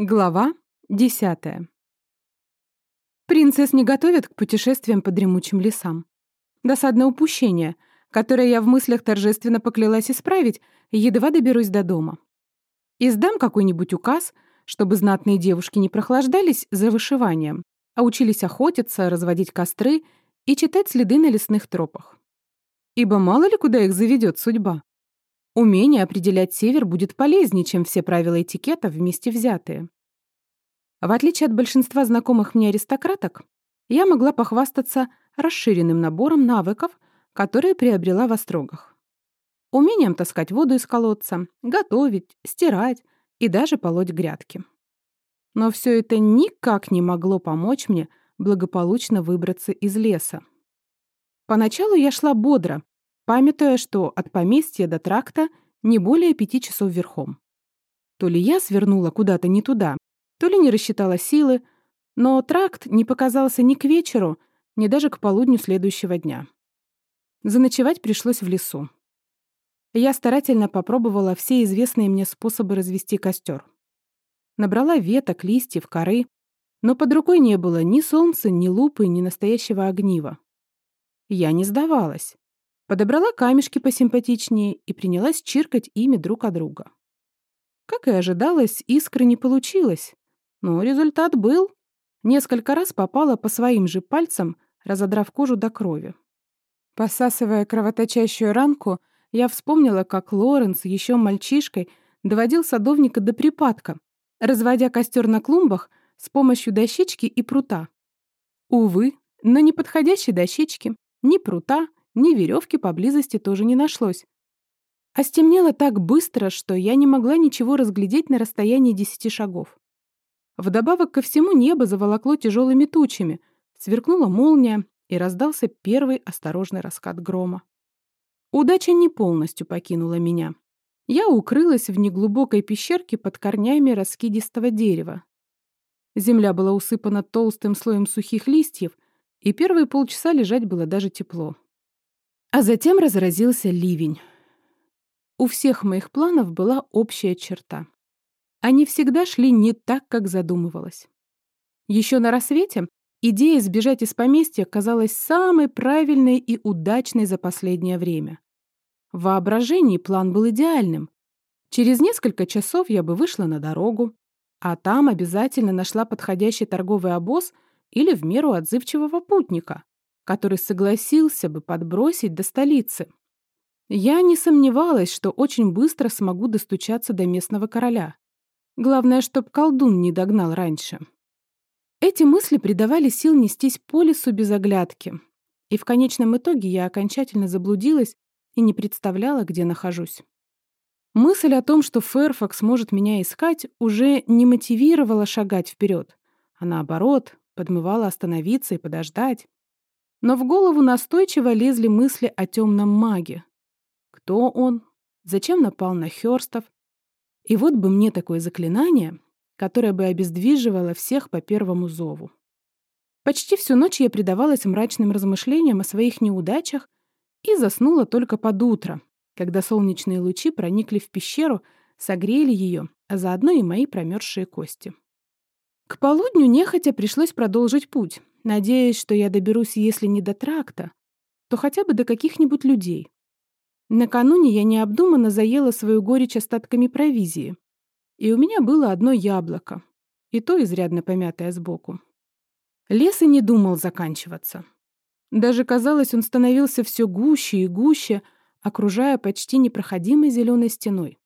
Глава десятая. Принцесс не готовят к путешествиям по дремучим лесам. Досадное упущение, которое я в мыслях торжественно поклялась исправить, едва доберусь до дома. Издам какой-нибудь указ, чтобы знатные девушки не прохлаждались за вышиванием, а учились охотиться, разводить костры и читать следы на лесных тропах. Ибо мало ли куда их заведет судьба. Умение определять север будет полезнее, чем все правила этикета вместе взятые. В отличие от большинства знакомых мне аристократок, я могла похвастаться расширенным набором навыков, которые приобрела в острогах. Умением таскать воду из колодца, готовить, стирать и даже полоть грядки. Но все это никак не могло помочь мне благополучно выбраться из леса. Поначалу я шла бодро, памятуя, что от поместья до тракта не более пяти часов верхом. То ли я свернула куда-то не туда, то ли не рассчитала силы, но тракт не показался ни к вечеру, ни даже к полудню следующего дня. Заночевать пришлось в лесу. Я старательно попробовала все известные мне способы развести костер. Набрала веток, листьев, коры, но под рукой не было ни солнца, ни лупы, ни настоящего огнива. Я не сдавалась. Подобрала камешки посимпатичнее и принялась чиркать ими друг от друга. Как и ожидалось, искры не получилось, но результат был. Несколько раз попала по своим же пальцам, разодрав кожу до крови. Посасывая кровоточащую ранку, я вспомнила, как Лоренс еще мальчишкой доводил садовника до припадка, разводя костер на клумбах с помощью дощечки и прута. Увы, но ни подходящей дощечки, ни прута, ни веревки поблизости тоже не нашлось. А стемнело так быстро, что я не могла ничего разглядеть на расстоянии десяти шагов. Вдобавок ко всему небо заволокло тяжелыми тучами, сверкнула молния, и раздался первый осторожный раскат грома. Удача не полностью покинула меня. Я укрылась в неглубокой пещерке под корнями раскидистого дерева. Земля была усыпана толстым слоем сухих листьев, и первые полчаса лежать было даже тепло. А затем разразился ливень. У всех моих планов была общая черта. Они всегда шли не так, как задумывалось. Еще на рассвете идея сбежать из поместья казалась самой правильной и удачной за последнее время. В воображении план был идеальным. Через несколько часов я бы вышла на дорогу, а там обязательно нашла подходящий торговый обоз или в меру отзывчивого путника, который согласился бы подбросить до столицы. Я не сомневалась, что очень быстро смогу достучаться до местного короля. Главное, чтоб колдун не догнал раньше. Эти мысли придавали сил нестись по лесу без оглядки. И в конечном итоге я окончательно заблудилась и не представляла, где нахожусь. Мысль о том, что Фэрфакс может меня искать, уже не мотивировала шагать вперед, а наоборот, подмывала остановиться и подождать. Но в голову настойчиво лезли мысли о темном маге. Кто он? Зачем напал на Хёрстов? И вот бы мне такое заклинание, которое бы обездвиживало всех по первому зову. Почти всю ночь я предавалась мрачным размышлениям о своих неудачах и заснула только под утро, когда солнечные лучи проникли в пещеру, согрели ее, а заодно и мои промерзшие кости. К полудню нехотя пришлось продолжить путь, надеясь, что я доберусь, если не до тракта, то хотя бы до каких-нибудь людей. Накануне я необдуманно заела свою горечь остатками провизии, и у меня было одно яблоко, и то изрядно помятое сбоку. Лес и не думал заканчиваться. Даже казалось, он становился все гуще и гуще, окружая почти непроходимой зеленой стеной.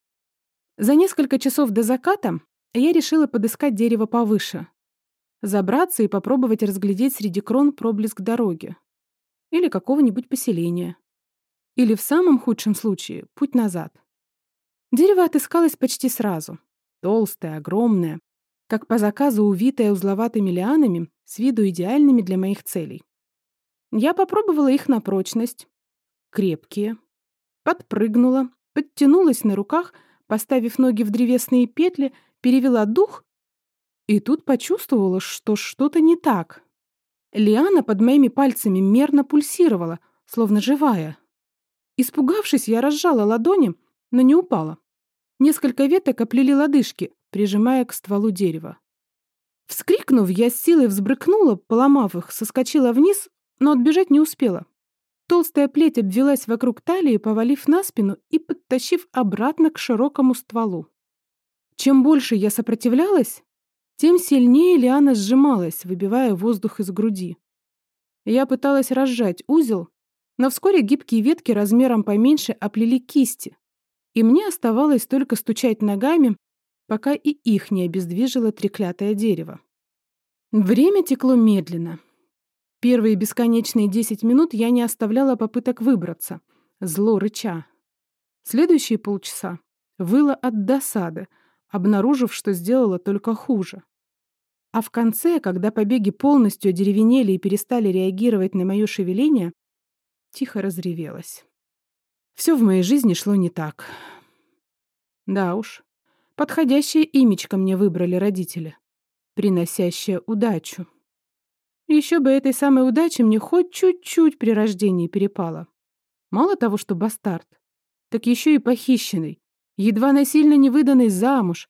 За несколько часов до заката я решила подыскать дерево повыше, забраться и попробовать разглядеть среди крон проблеск дороги или какого-нибудь поселения. Или в самом худшем случае путь назад. Дерево отыскалось почти сразу. Толстое, огромное, как по заказу увитое узловатыми лианами, с виду идеальными для моих целей. Я попробовала их на прочность. Крепкие. Подпрыгнула, подтянулась на руках, поставив ноги в древесные петли перевела дух и тут почувствовала, что что-то не так. Лиана под моими пальцами мерно пульсировала, словно живая. Испугавшись, я разжала ладони, но не упала. Несколько веток оплели лодыжки, прижимая к стволу дерева. Вскрикнув, я с силой взбрыкнула, поломав их, соскочила вниз, но отбежать не успела. Толстая плеть обвелась вокруг талии, повалив на спину и подтащив обратно к широкому стволу. Чем больше я сопротивлялась, тем сильнее лиана сжималась, выбивая воздух из груди. Я пыталась разжать узел, но вскоре гибкие ветки размером поменьше оплели кисти, и мне оставалось только стучать ногами, пока и их не обездвижило треклятое дерево. Время текло медленно. Первые бесконечные десять минут я не оставляла попыток выбраться, зло рыча. Следующие полчаса выла от досады, обнаружив, что сделала только хуже. А в конце, когда побеги полностью одеревенели и перестали реагировать на мое шевеление, тихо разревелась. Все в моей жизни шло не так. Да уж, подходящее имечко мне выбрали родители, приносящее удачу. Еще бы этой самой удачи мне хоть чуть-чуть при рождении перепало. Мало того, что бастард, так еще и похищенный, едва насильно не выданный замуж,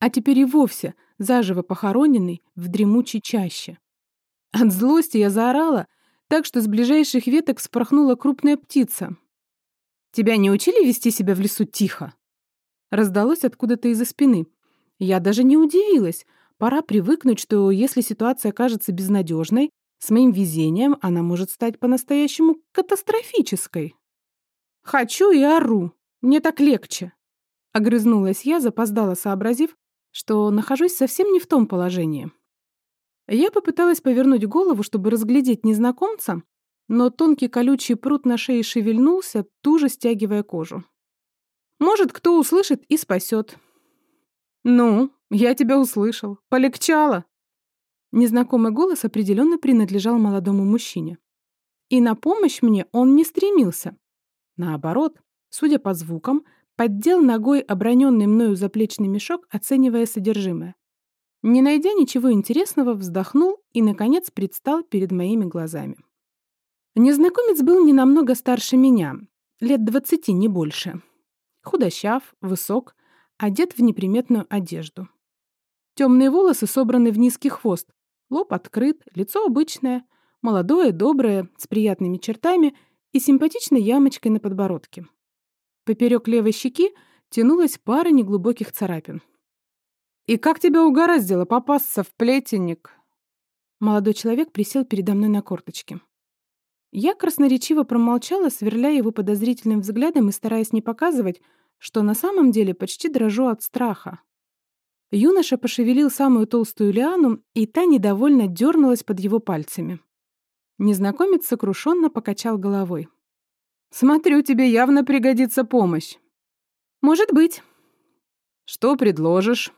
а теперь и вовсе заживо похороненный в дремучей чаще. От злости я заорала, так что с ближайших веток спорхнула крупная птица. «Тебя не учили вести себя в лесу тихо?» Раздалось откуда-то из-за спины. Я даже не удивилась, Пора привыкнуть, что если ситуация кажется безнадежной, с моим везением она может стать по-настоящему катастрофической. «Хочу и ору. Мне так легче». Огрызнулась я, запоздала, сообразив, что нахожусь совсем не в том положении. Я попыталась повернуть голову, чтобы разглядеть незнакомца, но тонкий колючий прут на шее шевельнулся, туже стягивая кожу. Может, кто услышит и спасет. «Ну, я тебя услышал. Полегчало!» Незнакомый голос определенно принадлежал молодому мужчине. И на помощь мне он не стремился. Наоборот, судя по звукам, поддел ногой оброненный мною заплечный мешок, оценивая содержимое. Не найдя ничего интересного, вздохнул и, наконец, предстал перед моими глазами. Незнакомец был не намного старше меня, лет двадцати, не больше. Худощав, высок, одет в неприметную одежду. Темные волосы собраны в низкий хвост, лоб открыт, лицо обычное, молодое, доброе, с приятными чертами и симпатичной ямочкой на подбородке. Поперек левой щеки тянулась пара неглубоких царапин. «И как тебя угораздило попасться в плетенник?» Молодой человек присел передо мной на корточки. Я красноречиво промолчала, сверляя его подозрительным взглядом и стараясь не показывать, что на самом деле почти дрожу от страха. Юноша пошевелил самую толстую лиану, и та недовольно дернулась под его пальцами. Незнакомец сокрушенно покачал головой. «Смотрю, тебе явно пригодится помощь». «Может быть». «Что предложишь?»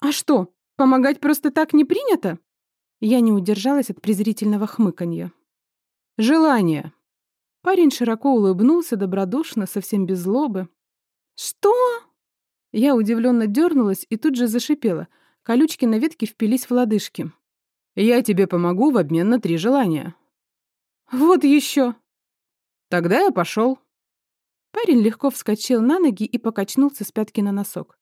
«А что, помогать просто так не принято?» Я не удержалась от презрительного хмыканья. «Желание». Парень широко улыбнулся, добродушно, совсем без злобы. «Что?» Я удивленно дернулась и тут же зашипела. Колючки на ветке впились в лодыжки. «Я тебе помогу в обмен на три желания». «Вот еще!» «Тогда я пошел. Парень легко вскочил на ноги и покачнулся с пятки на носок.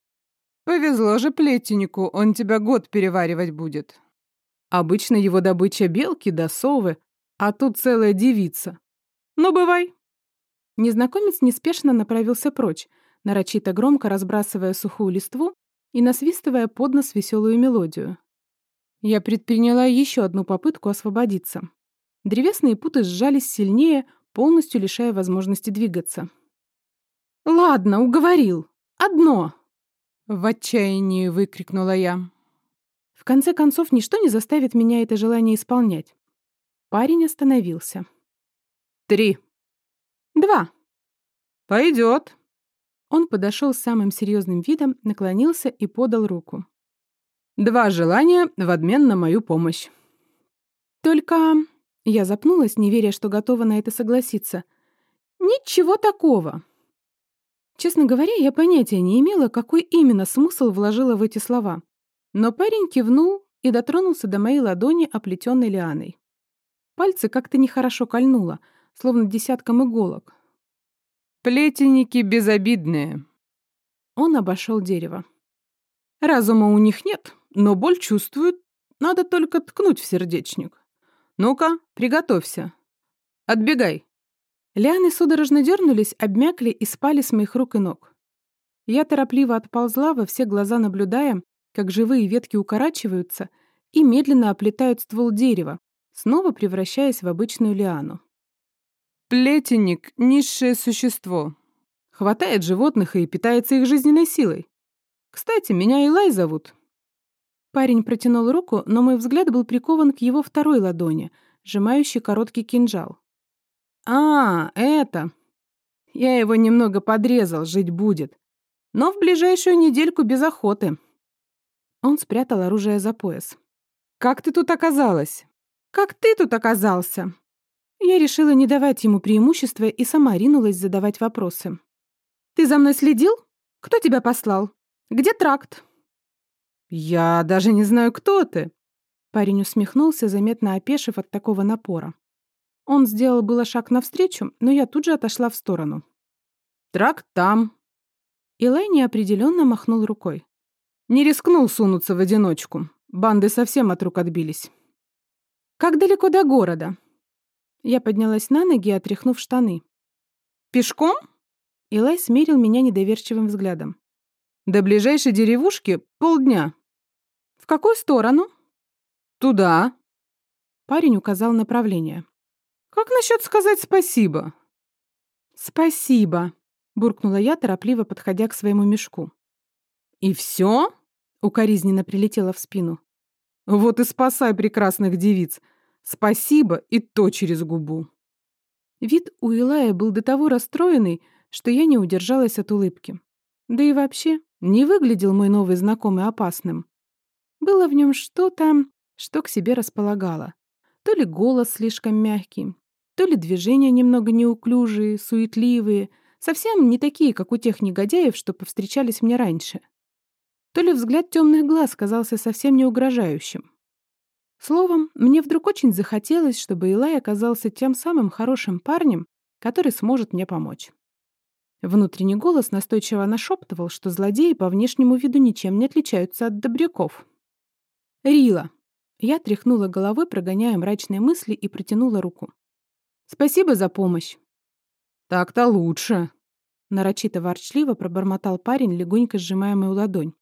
«Повезло же плетенику, он тебя год переваривать будет. Обычно его добыча белки да совы, а тут целая девица. Ну, бывай!» Незнакомец неспешно направился прочь, нарочито громко разбрасывая сухую листву и насвистывая под нос веселую мелодию. Я предприняла еще одну попытку освободиться. Древесные путы сжались сильнее, полностью лишая возможности двигаться. «Ладно, уговорил. Одно!» В отчаянии выкрикнула я. В конце концов, ничто не заставит меня это желание исполнять. Парень остановился. «Три». «Два». «Пойдет», он подошел с самым серьезным видом, наклонился и подал руку. «Два желания в обмен на мою помощь». «Только...» Я запнулась, не веря, что готова на это согласиться. «Ничего такого». Честно говоря, я понятия не имела, какой именно смысл вложила в эти слова. Но парень кивнул и дотронулся до моей ладони, оплетенной лианой. Пальцы как-то нехорошо кольнуло, словно десятком иголок. Плетенники безобидные. Он обошел дерево. Разума у них нет, но боль чувствуют, надо только ткнуть в сердечник. Ну-ка, приготовься. Отбегай. Лианы судорожно дернулись, обмякли и спали с моих рук и ног. Я торопливо отползла во все глаза, наблюдая, как живые ветки укорачиваются и медленно оплетают ствол дерева, снова превращаясь в обычную лиану. Плетенник — низшее существо. Хватает животных и питается их жизненной силой. Кстати, меня Илай зовут. Парень протянул руку, но мой взгляд был прикован к его второй ладони, сжимающей короткий кинжал. «А, это...» Я его немного подрезал, жить будет. Но в ближайшую недельку без охоты. Он спрятал оружие за пояс. «Как ты тут оказалась?» «Как ты тут оказался?» Я решила не давать ему преимущества и сама ринулась задавать вопросы. «Ты за мной следил? Кто тебя послал? Где тракт?» «Я даже не знаю, кто ты!» Парень усмехнулся, заметно опешив от такого напора. Он сделал было шаг навстречу, но я тут же отошла в сторону. «Тракт там!» Илай неопределенно махнул рукой. Не рискнул сунуться в одиночку. Банды совсем от рук отбились. «Как далеко до города?» Я поднялась на ноги, отряхнув штаны. «Пешком?» Илай смерил меня недоверчивым взглядом. «До ближайшей деревушки полдня». «В какую сторону?» «Туда». Парень указал направление. «Как насчет сказать спасибо?» «Спасибо», — буркнула я, торопливо подходя к своему мешку. «И все?» — укоризненно прилетела в спину. «Вот и спасай прекрасных девиц. Спасибо и то через губу». Вид у Илая был до того расстроенный, что я не удержалась от улыбки. Да и вообще, не выглядел мой новый знакомый опасным. Было в нем что-то, что к себе располагало. То ли голос слишком мягкий, то ли движения немного неуклюжие, суетливые, совсем не такие, как у тех негодяев, что повстречались мне раньше. То ли взгляд темных глаз казался совсем не угрожающим. Словом, мне вдруг очень захотелось, чтобы Илай оказался тем самым хорошим парнем, который сможет мне помочь. Внутренний голос настойчиво нашептывал, что злодеи по внешнему виду ничем не отличаются от добряков. «Рила!» Я тряхнула головой, прогоняя мрачные мысли, и протянула руку. «Спасибо за помощь!» «Так-то лучше!» Нарочито ворчливо пробормотал парень, легонько сжимая мою ладонь.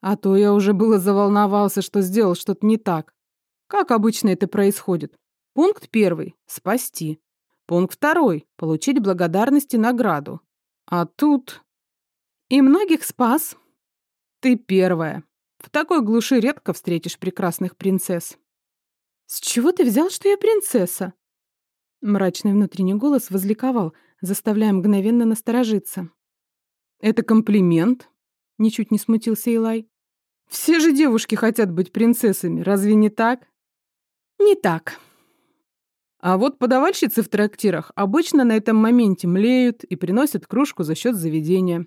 «А то я уже было заволновался, что сделал что-то не так. Как обычно это происходит? Пункт первый — спасти. Пункт второй — получить благодарность и награду. А тут... И многих спас. Ты первая. В такой глуши редко встретишь прекрасных принцесс. С чего ты взял, что я принцесса? Мрачный внутренний голос возликовал, заставляя мгновенно насторожиться. «Это комплимент?» — ничуть не смутился Илай. «Все же девушки хотят быть принцессами, разве не так?» «Не так», а вот подавальщицы в трактирах обычно на этом моменте млеют и приносят кружку за счет заведения.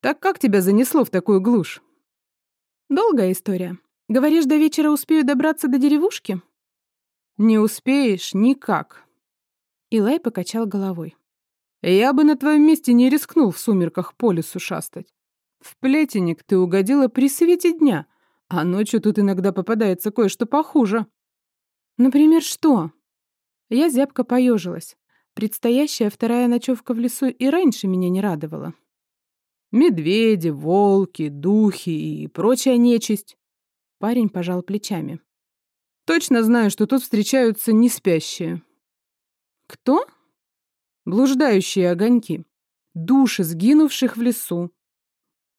Так как тебя занесло в такую глушь? Долгая история. Говоришь, до вечера успею добраться до деревушки? Не успеешь никак. Илай покачал головой. Я бы на твоем месте не рискнул в сумерках по лесу шастать. В плетенник ты угодила при свете дня, а ночью тут иногда попадается кое-что похуже. Например, что? Я зябко поежилась. Предстоящая вторая ночевка в лесу и раньше меня не радовала. Медведи, волки, духи и прочая нечисть. Парень пожал плечами. Точно знаю, что тут встречаются неспящие. Кто? Блуждающие огоньки. Души сгинувших в лесу.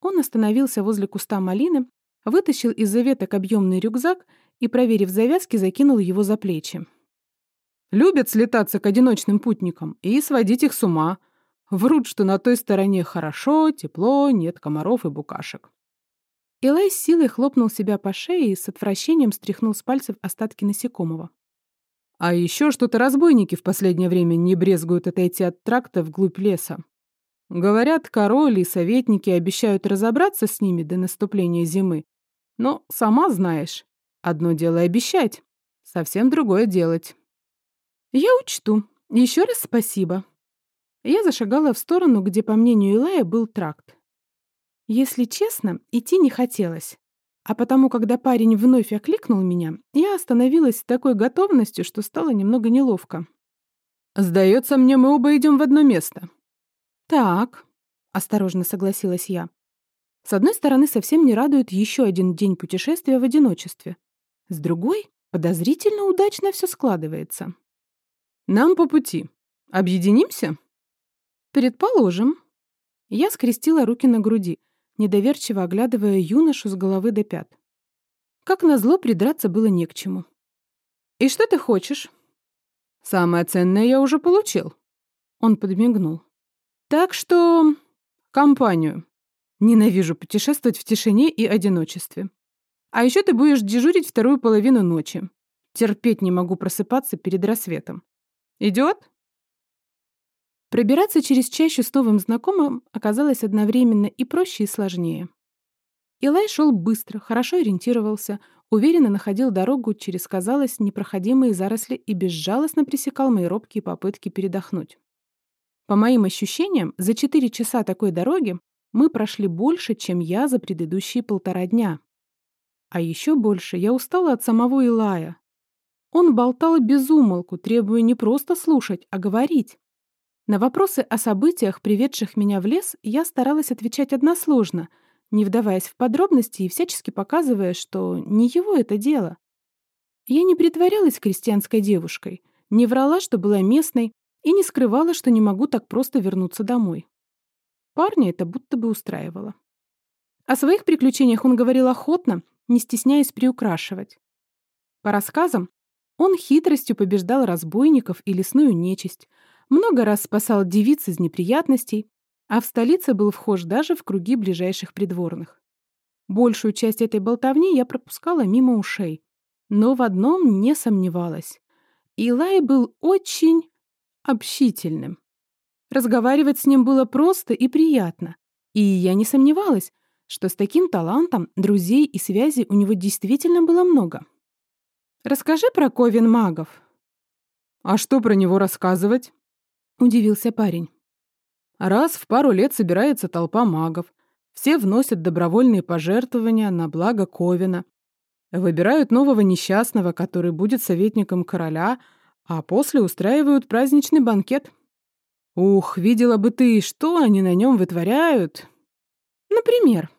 Он остановился возле куста малины, вытащил из-за веток объемный рюкзак и, проверив завязки, закинул его за плечи. Любят слетаться к одиночным путникам и сводить их с ума. Врут, что на той стороне хорошо, тепло, нет комаров и букашек. Илай с силой хлопнул себя по шее и с отвращением стряхнул с пальцев остатки насекомого. А еще что-то разбойники в последнее время не брезгуют отойти от тракта вглубь леса. Говорят, король и советники обещают разобраться с ними до наступления зимы. Но, сама знаешь, одно дело обещать, совсем другое делать. «Я учту. Еще раз спасибо». Я зашагала в сторону, где, по мнению Илая, был тракт. Если честно, идти не хотелось. А потому, когда парень вновь окликнул меня, я остановилась с такой готовностью, что стало немного неловко. «Сдается мне, мы оба идем в одно место». «Так», — осторожно согласилась я. С одной стороны, совсем не радует еще один день путешествия в одиночестве. С другой, подозрительно удачно все складывается. «Нам по пути. Объединимся?» «Предположим». Я скрестила руки на груди, недоверчиво оглядывая юношу с головы до пят. Как назло, придраться было не к чему. «И что ты хочешь?» «Самое ценное я уже получил». Он подмигнул. «Так что... компанию. Ненавижу путешествовать в тишине и одиночестве. А еще ты будешь дежурить вторую половину ночи. Терпеть не могу просыпаться перед рассветом. Идет?» Пробираться через чащу с новым знакомым оказалось одновременно и проще, и сложнее. Илай шел быстро, хорошо ориентировался, уверенно находил дорогу через, казалось, непроходимые заросли и безжалостно пресекал мои робкие попытки передохнуть. По моим ощущениям, за четыре часа такой дороги мы прошли больше, чем я за предыдущие полтора дня. А еще больше я устала от самого Илая. Он болтал без умолку, требуя не просто слушать, а говорить. На вопросы о событиях, приведших меня в лес, я старалась отвечать односложно, не вдаваясь в подробности и всячески показывая, что не его это дело. Я не притворялась крестьянской девушкой, не врала, что была местной, и не скрывала, что не могу так просто вернуться домой. Парня это будто бы устраивало. О своих приключениях он говорил охотно, не стесняясь приукрашивать. По рассказам, он хитростью побеждал разбойников и лесную нечисть, много раз спасал девиц из неприятностей, а в столице был вхож даже в круги ближайших придворных. Большую часть этой болтовни я пропускала мимо ушей, но в одном не сомневалась. Илай был очень общительным. Разговаривать с ним было просто и приятно, и я не сомневалась, что с таким талантом друзей и связей у него действительно было много. «Расскажи про Ковен магов». «А что про него рассказывать?» — удивился парень. «Раз в пару лет собирается толпа магов. Все вносят добровольные пожертвования на благо Ковина. Выбирают нового несчастного, который будет советником короля, а после устраивают праздничный банкет. Ух, видела бы ты, что они на нем вытворяют!» «Например?»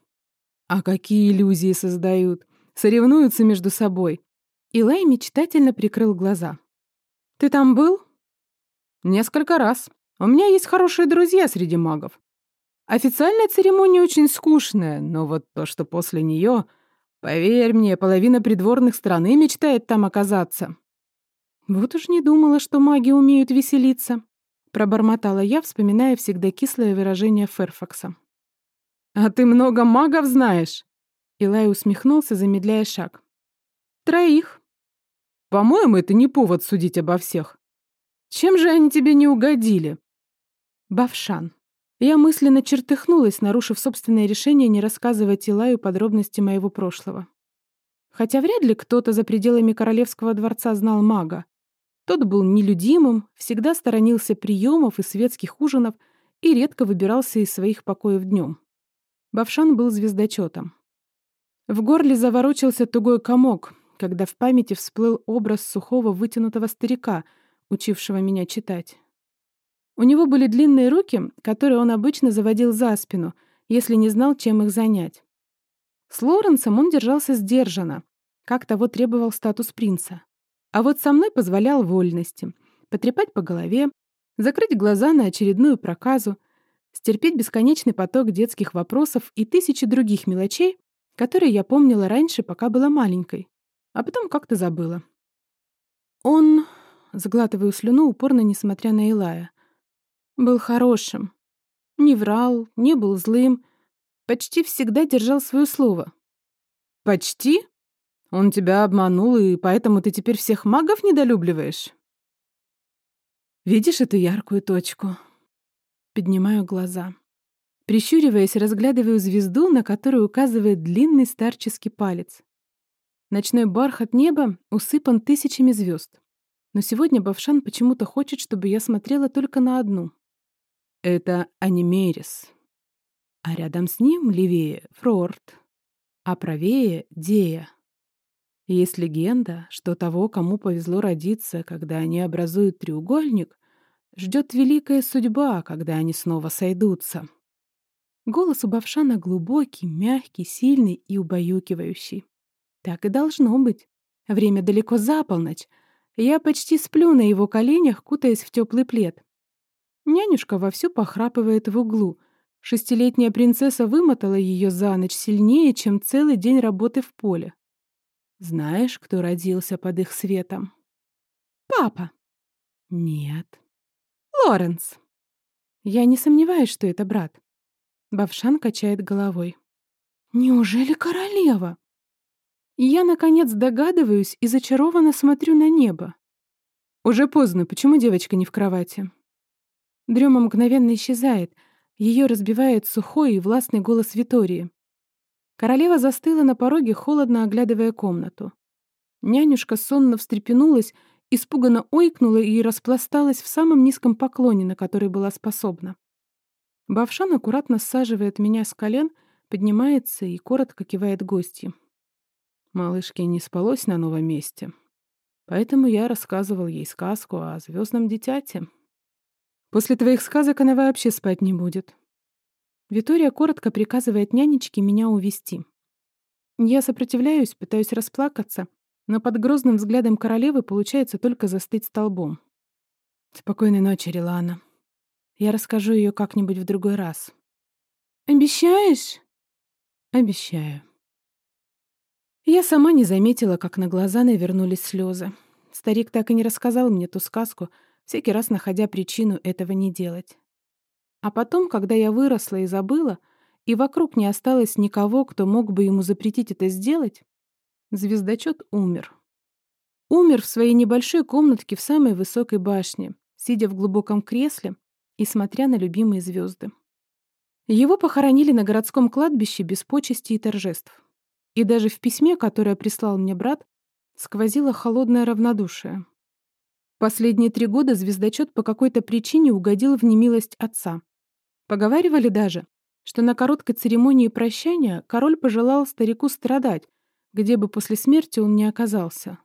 «А какие иллюзии создают! Соревнуются между собой!» Илай мечтательно прикрыл глаза. «Ты там был?» Несколько раз. У меня есть хорошие друзья среди магов. Официальная церемония очень скучная, но вот то, что после нее, поверь мне, половина придворных страны мечтает там оказаться. Вот уж не думала, что маги умеют веселиться, пробормотала я, вспоминая всегда кислое выражение Ферфакса. А ты много магов знаешь? Илай усмехнулся, замедляя шаг. Троих. По-моему, это не повод судить обо всех. Чем же они тебе не угодили?» «Бавшан». Я мысленно чертыхнулась, нарушив собственное решение не рассказывать Илаю подробности моего прошлого. Хотя вряд ли кто-то за пределами королевского дворца знал мага. Тот был нелюдимым, всегда сторонился приемов и светских ужинов и редко выбирался из своих покоев днем. Бавшан был звездочетом. В горле заворочился тугой комок, когда в памяти всплыл образ сухого вытянутого старика — учившего меня читать. У него были длинные руки, которые он обычно заводил за спину, если не знал, чем их занять. С Лоренсом он держался сдержанно, как того требовал статус принца. А вот со мной позволял вольности — потрепать по голове, закрыть глаза на очередную проказу, стерпеть бесконечный поток детских вопросов и тысячи других мелочей, которые я помнила раньше, пока была маленькой, а потом как-то забыла. Он заглатываю слюну, упорно несмотря на Илая. Был хорошим. Не врал, не был злым. Почти всегда держал свое слово. «Почти? Он тебя обманул, и поэтому ты теперь всех магов недолюбливаешь?» «Видишь эту яркую точку?» Поднимаю глаза. Прищуриваясь, разглядываю звезду, на которую указывает длинный старческий палец. Ночной бархат неба усыпан тысячами звезд. Но сегодня Бавшан почему-то хочет, чтобы я смотрела только на одну. Это Анимерис. а рядом с ним, левее, Фрорт, а правее — Дея. Есть легенда, что того, кому повезло родиться, когда они образуют треугольник, ждет великая судьба, когда они снова сойдутся. Голос у Бавшана глубокий, мягкий, сильный и убаюкивающий. Так и должно быть. Время далеко за полночь. Я почти сплю на его коленях, кутаясь в теплый плед. Нянюшка вовсю похрапывает в углу. Шестилетняя принцесса вымотала ее за ночь сильнее, чем целый день работы в поле. Знаешь, кто родился под их светом? Папа. Нет. Лоренс. Я не сомневаюсь, что это брат. Бавшан качает головой. «Неужели королева?» Я, наконец, догадываюсь и зачарованно смотрю на небо. Уже поздно, почему девочка не в кровати? Дрема мгновенно исчезает, ее разбивает сухой и властный голос Витории. Королева застыла на пороге, холодно оглядывая комнату. Нянюшка сонно встрепенулась, испуганно ойкнула и распласталась в самом низком поклоне, на который была способна. Бавшан аккуратно саживает меня с колен, поднимается и коротко кивает гости. Малышке не спалось на новом месте. Поэтому я рассказывал ей сказку о звездном дитяте. После твоих сказок она вообще спать не будет. Витория коротко приказывает нянечке меня увести. Я сопротивляюсь, пытаюсь расплакаться, но под грозным взглядом королевы получается только застыть столбом. Спокойной ночи, Рилана. Я расскажу ее как-нибудь в другой раз. Обещаешь? Обещаю. Я сама не заметила, как на глаза навернулись слезы. Старик так и не рассказал мне ту сказку, всякий раз находя причину этого не делать. А потом, когда я выросла и забыла, и вокруг не осталось никого, кто мог бы ему запретить это сделать, звездочет умер. Умер в своей небольшой комнатке в самой высокой башне, сидя в глубоком кресле и смотря на любимые звезды. Его похоронили на городском кладбище без почести и торжеств. И даже в письме, которое прислал мне брат, сквозило холодное равнодушие. Последние три года звездочет по какой-то причине угодил в немилость отца. Поговаривали даже, что на короткой церемонии прощания король пожелал старику страдать, где бы после смерти он не оказался.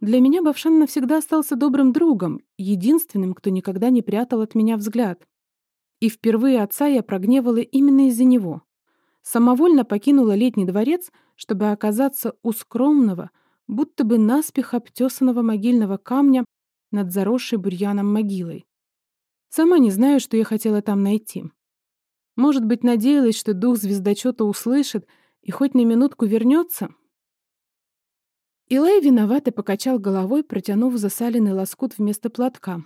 Для меня Бавшан навсегда остался добрым другом, единственным, кто никогда не прятал от меня взгляд. И впервые отца я прогневала именно из-за него. Самовольно покинула летний дворец, чтобы оказаться у скромного, будто бы наспех обтесанного могильного камня над заросшей бурьяном могилой. Сама не знаю, что я хотела там найти. Может быть, надеялась, что дух звездочета услышит и хоть на минутку вернется, Илай виновато покачал головой, протянув засаленный лоскут вместо платка.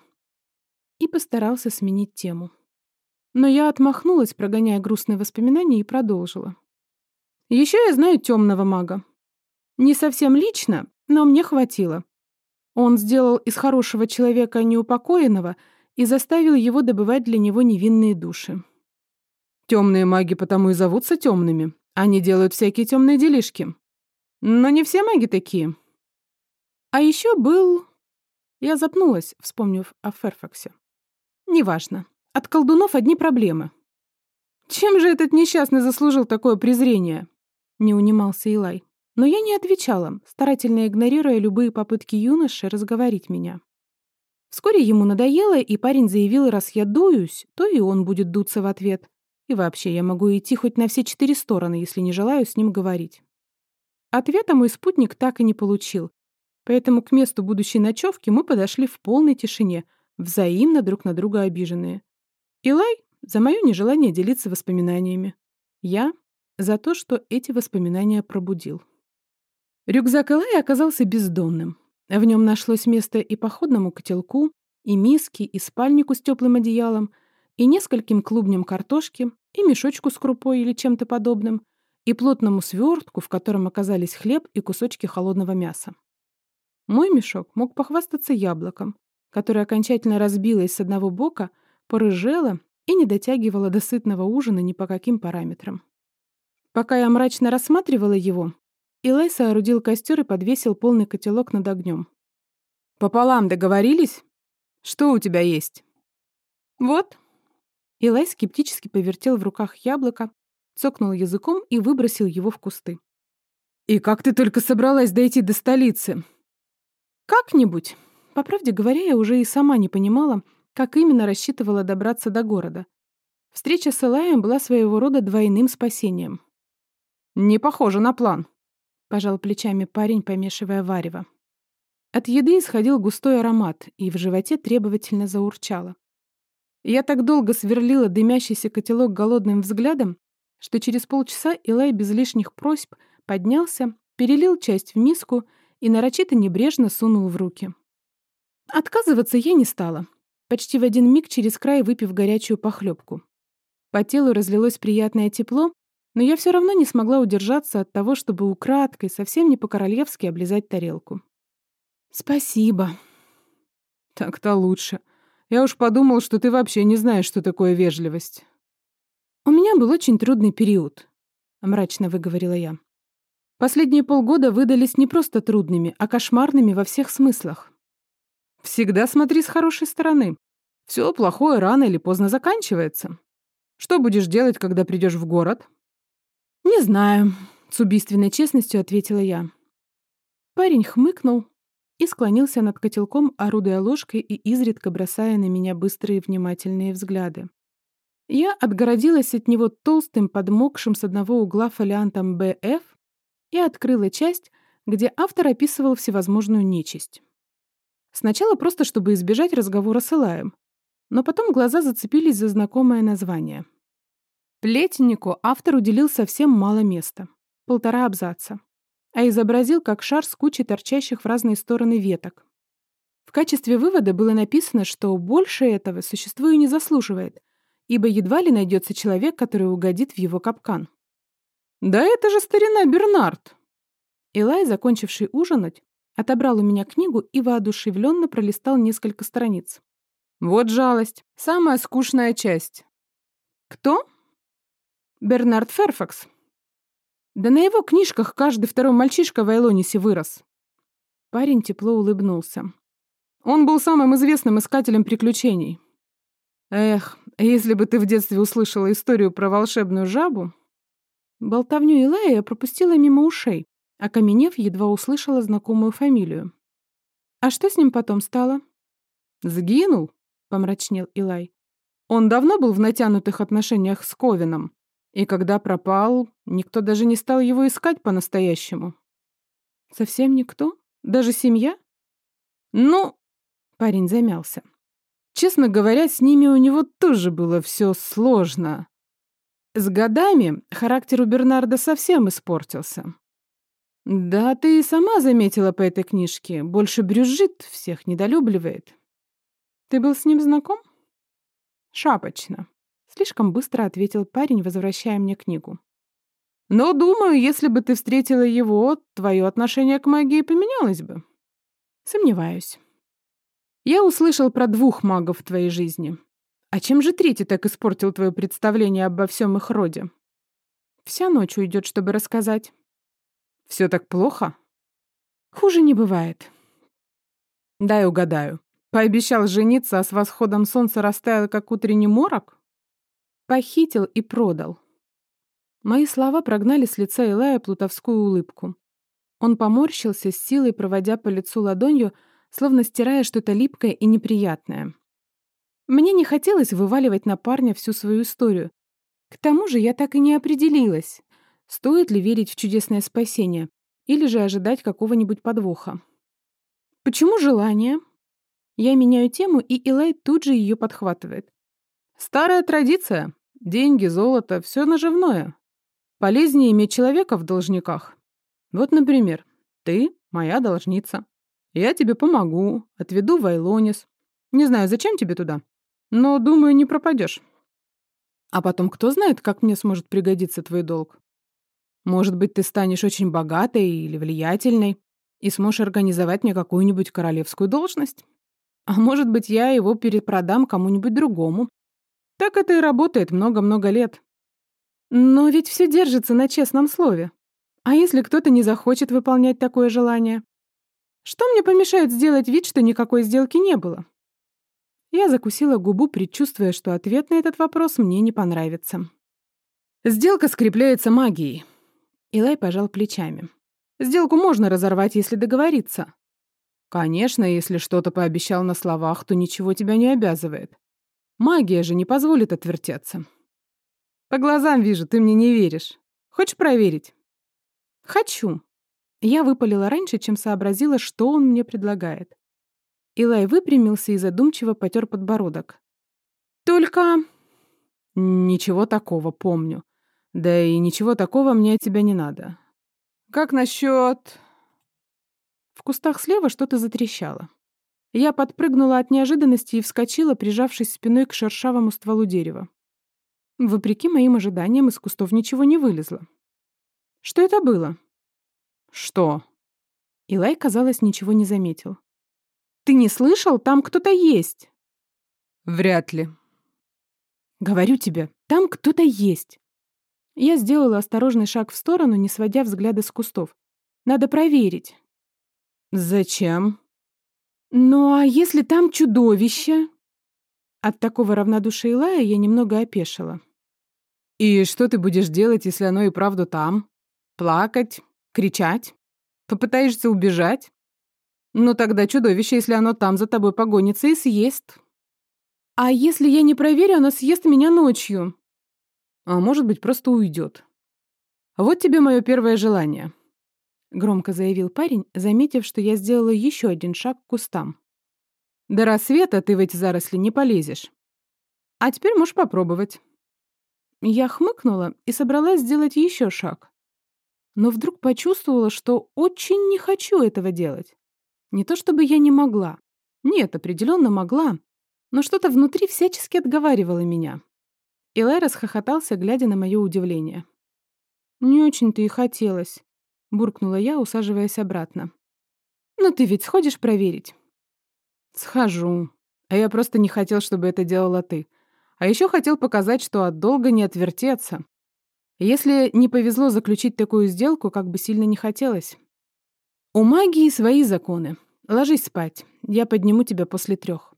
И постарался сменить тему. Но я отмахнулась, прогоняя грустные воспоминания, и продолжила. Еще я знаю темного мага. Не совсем лично, но мне хватило. Он сделал из хорошего человека неупокоенного и заставил его добывать для него невинные души. Темные маги потому и зовутся темными. Они делают всякие темные делишки. Но не все маги такие. А еще был... Я запнулась, вспомнив о Ферфаксе. Неважно. От колдунов одни проблемы. Чем же этот несчастный заслужил такое презрение? Не унимался Илай. Но я не отвечала, старательно игнорируя любые попытки юноши разговорить меня. Вскоре ему надоело, и парень заявил, раз я дуюсь, то и он будет дуться в ответ. И вообще, я могу идти хоть на все четыре стороны, если не желаю с ним говорить. Ответа мой спутник так и не получил, поэтому к месту будущей ночевки мы подошли в полной тишине, взаимно друг на друга обиженные. Илай за мое нежелание делиться воспоминаниями. Я за то, что эти воспоминания пробудил. Рюкзак Илай оказался бездонным. В нем нашлось место и походному котелку, и миске, и спальнику с теплым одеялом, и нескольким клубням картошки, и мешочку с крупой или чем-то подобным, и плотному свертку, в котором оказались хлеб и кусочки холодного мяса. Мой мешок мог похвастаться яблоком, которое окончательно разбилось с одного бока, порыжело и не дотягивало до сытного ужина ни по каким параметрам. Пока я мрачно рассматривала его, Илай соорудил костер и подвесил полный котелок над огнем. «Пополам договорились? Что у тебя есть?» «Вот». Илай скептически повертел в руках яблоко, цокнул языком и выбросил его в кусты. «И как ты только собралась дойти до столицы?» «Как-нибудь». По правде говоря, я уже и сама не понимала, как именно рассчитывала добраться до города. Встреча с Илаем была своего рода двойным спасением. «Не похоже на план», — пожал плечами парень, помешивая варево. От еды исходил густой аромат, и в животе требовательно заурчало. Я так долго сверлила дымящийся котелок голодным взглядом, что через полчаса Илай без лишних просьб поднялся, перелил часть в миску и нарочито небрежно сунул в руки. Отказываться я не стала, почти в один миг через край выпив горячую похлебку. По телу разлилось приятное тепло, но я все равно не смогла удержаться от того, чтобы украдкой, совсем не по-королевски облизать тарелку. «Спасибо». «Так-то лучше. Я уж подумал, что ты вообще не знаешь, что такое вежливость». «У меня был очень трудный период», — мрачно выговорила я. Последние полгода выдались не просто трудными, а кошмарными во всех смыслах. Всегда смотри с хорошей стороны. Все плохое рано или поздно заканчивается. Что будешь делать, когда придешь в город? Не знаю, с убийственной честностью ответила я. Парень хмыкнул и склонился над котелком, орудуя ложкой и изредка бросая на меня быстрые внимательные взгляды. Я отгородилась от него толстым, подмокшим с одного угла фолиантом «БФ» и открыла часть, где автор описывал всевозможную нечисть. Сначала просто, чтобы избежать разговора с Илаем, но потом глаза зацепились за знакомое название. Плетеннику автор уделил совсем мало места — полтора абзаца, а изобразил как шар с кучей торчащих в разные стороны веток. В качестве вывода было написано, что больше этого существо и не заслуживает, ибо едва ли найдется человек, который угодит в его капкан. «Да это же старина Бернард!» Илай, закончивший ужинать, отобрал у меня книгу и воодушевленно пролистал несколько страниц. «Вот жалость. Самая скучная часть». «Кто?» «Бернард Ферфакс». «Да на его книжках каждый второй мальчишка в Айлонисе вырос». Парень тепло улыбнулся. «Он был самым известным искателем приключений». «Эх, если бы ты в детстве услышала историю про волшебную жабу...» Болтовню Илая я пропустила мимо ушей, окаменев, едва услышала знакомую фамилию. «А что с ним потом стало?» «Сгинул», — помрачнел Илай. «Он давно был в натянутых отношениях с Ковином, и когда пропал, никто даже не стал его искать по-настоящему». «Совсем никто? Даже семья?» «Ну...» — парень замялся. «Честно говоря, с ними у него тоже было все сложно. С годами характер у Бернарда совсем испортился. Да, ты и сама заметила по этой книжке. Больше брюзжит, всех недолюбливает. Ты был с ним знаком? Шапочно. Слишком быстро ответил парень, возвращая мне книгу. Но, думаю, если бы ты встретила его, твое отношение к магии поменялось бы. Сомневаюсь. Я услышал про двух магов в твоей жизни. А чем же третий так испортил твое представление обо всем их роде? Вся ночь уйдет, чтобы рассказать. Все так плохо? Хуже не бывает. Дай угадаю. Пообещал жениться, а с восходом солнца растаял, как утренний морок? Похитил и продал. Мои слова прогнали с лица Илая плутовскую улыбку. Он поморщился с силой, проводя по лицу ладонью, словно стирая что-то липкое и неприятное. Мне не хотелось вываливать на парня всю свою историю. К тому же я так и не определилась, стоит ли верить в чудесное спасение или же ожидать какого-нибудь подвоха. Почему желание? Я меняю тему, и Илай тут же ее подхватывает. Старая традиция. Деньги, золото, все наживное. Полезнее иметь человека в должниках. Вот, например, ты моя должница. Я тебе помогу, отведу в Айлонис. Не знаю, зачем тебе туда. Но, думаю, не пропадешь. А потом, кто знает, как мне сможет пригодиться твой долг. Может быть, ты станешь очень богатой или влиятельной и сможешь организовать мне какую-нибудь королевскую должность. А может быть, я его перепродам кому-нибудь другому. Так это и работает много-много лет. Но ведь все держится на честном слове. А если кто-то не захочет выполнять такое желание? Что мне помешает сделать вид, что никакой сделки не было? Я закусила губу, предчувствуя, что ответ на этот вопрос мне не понравится. «Сделка скрепляется магией». Илай пожал плечами. «Сделку можно разорвать, если договориться». «Конечно, если что-то пообещал на словах, то ничего тебя не обязывает. Магия же не позволит отвертеться». «По глазам вижу, ты мне не веришь. Хочешь проверить?» «Хочу». Я выпалила раньше, чем сообразила, что он мне предлагает. Илай выпрямился и задумчиво потер подбородок. «Только...» «Ничего такого, помню. Да и ничего такого мне от тебя не надо. Как насчет...» В кустах слева что-то затрещало. Я подпрыгнула от неожиданности и вскочила, прижавшись спиной к шершавому стволу дерева. Вопреки моим ожиданиям, из кустов ничего не вылезло. Что это было? Что? Илай, казалось, ничего не заметил. Ты не слышал? Там кто-то есть. Вряд ли. Говорю тебе, там кто-то есть. Я сделала осторожный шаг в сторону, не сводя взгляда с кустов. Надо проверить. Зачем? Ну а если там чудовище? От такого равнодушия Илая я немного опешила. И что ты будешь делать, если оно и правда там? Плакать? Кричать? Попытаешься убежать? Ну тогда чудовище, если оно там за тобой погонится и съест. А если я не проверю, оно съест меня ночью? А может быть, просто уйдет. Вот тебе мое первое желание. Громко заявил парень, заметив, что я сделала еще один шаг к кустам. До рассвета ты в эти заросли не полезешь. А теперь можешь попробовать. Я хмыкнула и собралась сделать еще шаг. Но вдруг почувствовала, что очень не хочу этого делать. Не то чтобы я не могла. Нет, определенно могла. Но что-то внутри всячески отговаривало меня. Илай расхохотался, глядя на мое удивление. «Не очень-то и хотелось», — буркнула я, усаживаясь обратно. «Но ты ведь сходишь проверить?» «Схожу. А я просто не хотел, чтобы это делала ты. А еще хотел показать, что от долга не отвертеться. Если не повезло заключить такую сделку, как бы сильно не хотелось. У магии свои законы. Ложись спать. Я подниму тебя после трех.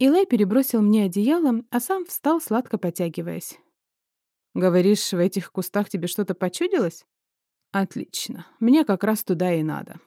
Илай перебросил мне одеяло, а сам встал, сладко потягиваясь. «Говоришь, в этих кустах тебе что-то почудилось?» «Отлично. Мне как раз туда и надо».